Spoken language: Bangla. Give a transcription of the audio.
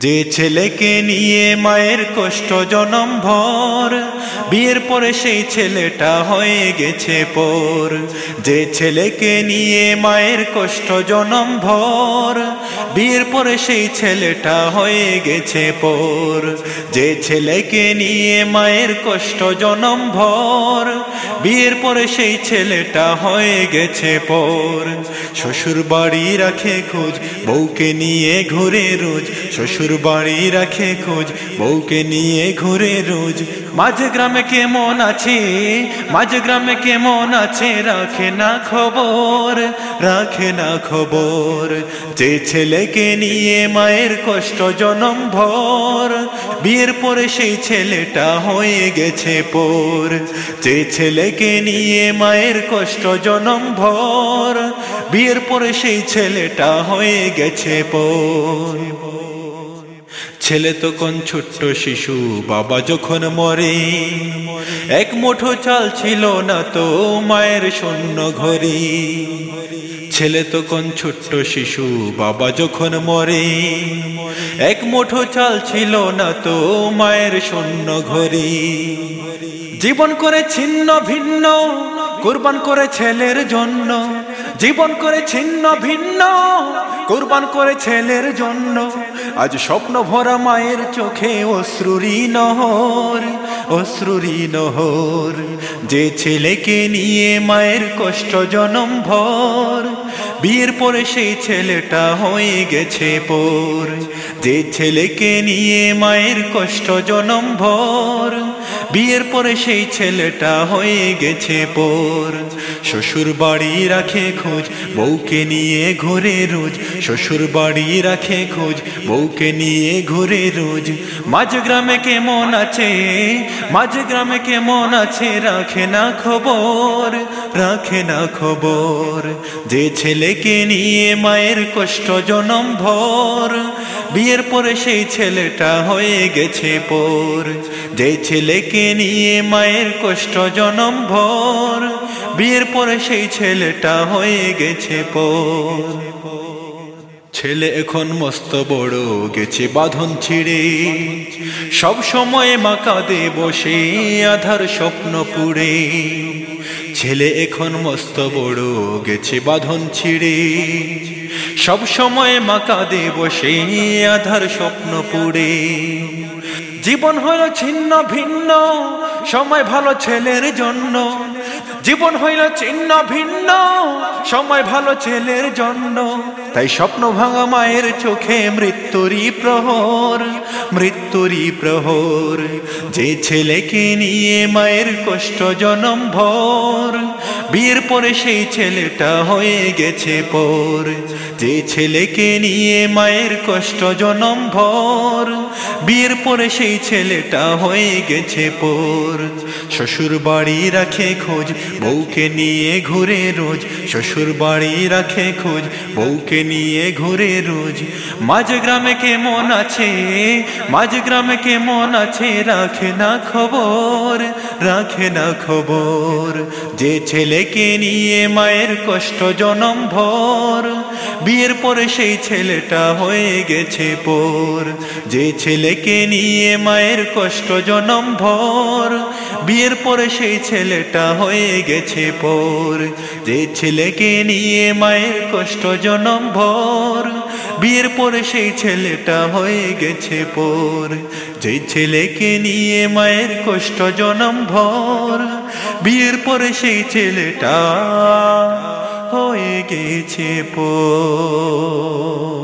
যে ছেলেকে নিয়ে মায়ের কষ্ট জনম ভর, বিয়ের পরে সেই ছেলেটা হয়ে গেছে পর। যে ছেলেকে নিয়ে মায়ের কষ্ট জনম ভর, বিয়ের পরে সেই ছেলেটা হয়ে গেছে পর। যে ছেলেকে নিয়ে মায়ের কষ্ট জনম ভর, বিয়ের পরে সেই ছেলেটা হয়ে গেছে পর। শ্বশুর বাড়ি রাখে খোঁজ, বউকে নিয়ে ঘুরে রোজ, শ্বশুর বাড়ি রাখে খোঁজ, বউকে নিয়ে ঘুরে রোজ। মাঝে গ্রামে কেমন আছে? মাঝে গ্রামে কেমন আছে? রাখে না খবর, রাখে না খবর। যে ছেলেকে নিয়ে মায়ের কষ্ট জনম ভর, বিয়ের পরে সেই ছেলেটা হয়ে গেছে পর। যে ছেলেকে নিয়ে মায়ের কষ্ট জনম ভর, বিয়ের পরে সেই ছেলেটা হয়ে গেছে পর। ছেলে তখন ছোট্ট শিশু, বাবা যখন মরে, এক মুঠো চাল ছিল না তো মায়ের শূন্য ঘরে। ছেলে তখন ছোট্ট শিশু, বাবা যখন মরে, এক মুঠো চাল ছিল না তো মায়ের শূন্য ঘরে। জীবন করে ছিন্ন ভিন্ন, কুরবান করে ছেলের জন্য। জীবন করে ছিন্ন ভিন্ন, কুরবান করে ছেলের জন্য। আজ স্বপ্ন ভরা মায়ের চোখে অশ্রুরি নহর অশ্রুরি নহর। যে ছেলেকে নিয়ে মায়ের কষ্ট জনম ভর, বিয়ের পরে সেই ছেলেটা হয়ে গেছে পর। যে ছেলেকে নিয়ে মায়ের কষ্ট জনম ভর বিয়ের পরে সেই ছেলেটা হয়ে গেছে পর। শ্বশুর বাড়ি রাখে খোঁজ, বউকে নিয়ে ঘুরে রোজ। শ্বশুর বাড়ি রাখে খোঁজ, বউকে নিয়ে ঘুরে রোজ। মাঝ গ্রামে কেমন আছে? মাঝ গ্রামে কেমন আছে? রাখে না খবর, রাখে না খবর। যে ছেলেকে নিয়ে মায়ের কষ্ট জনম ভর বিয়ের পরে সেই ছেলেটা হয়ে গেছে পর। যে ছেলেকে নিয়ে মায়ের কষ্ট জনম ভর, বিয়ের পরে সেই ছেলেটা হয়ে গেছে পর। ছেলে এখন মস্ত বড়, গেছে বাঁধন ছিঁড়ে। সব সময় মা কাঁদে, বসে আধার স্বপ্ন পুড়ে। ছেলে এখন মস্ত বড়, গেছে বাঁধন ছিঁড়ে। সব সময় মাকা দেব সেই আধার স্বপ্ন পুড়ে। জীবন হইল ছিন্ন ভিন্ন, সময় ভালো ছেলের জন্য। জীবন হইল ছিন্ন ভিন্ন, সময় ভালো ছেলের জন্য। তাই স্বপ্ন ভাঙা মায়ের চোখে মৃত্যুরই প্রহর মৃত্যুরই প্রহর। যে ছেলেকে নিয়ে মায়ের কষ্ট জনম ভর, বিয়ের পরে সেই ছেলেটা হয়ে গেছে পর। যে ছেলেকে নিয়ে মায়ের কষ্ট জনম ভর, বিয়ের পরে সেই ছেলেটা হয়ে গেছে পর। শ্বশুর বাড়ি রাখে খোঁজ, বউকে নিয়ে ঘুরে রোজ। শ্বশুর বাড়ি রাখে খোঁজ, বউকে নিয়ে ঘুরে রোজ। মাঝ গ্রামে কেমন আছে? মাঝ গ্রামে কেমন আছে? রাখে না খবর, রাখে না খবর। যে ছেলেকে নিয়ে মায়ের কষ্ট জনম ভর, বিয়ের পরে সেই ছেলেটা হয়ে গেছে পর। যে ছেলেকে নিয়ে মায়ের কষ্ট জনম ভর বিয়ের পরে সেই ছেলেটা হয়ে গেছে পর। যে ছেলেকে নিয়ে মায়ের কষ্ট জনম ভর, বিয়ের পরে সেই ছেলেটা হয়ে গেছে পর। যে ছেলেকে নিয়ে মায়ের কষ্ট জনম ভর, বিয়ের পরে সেই ছেলেটা হয়ে গেছে পর।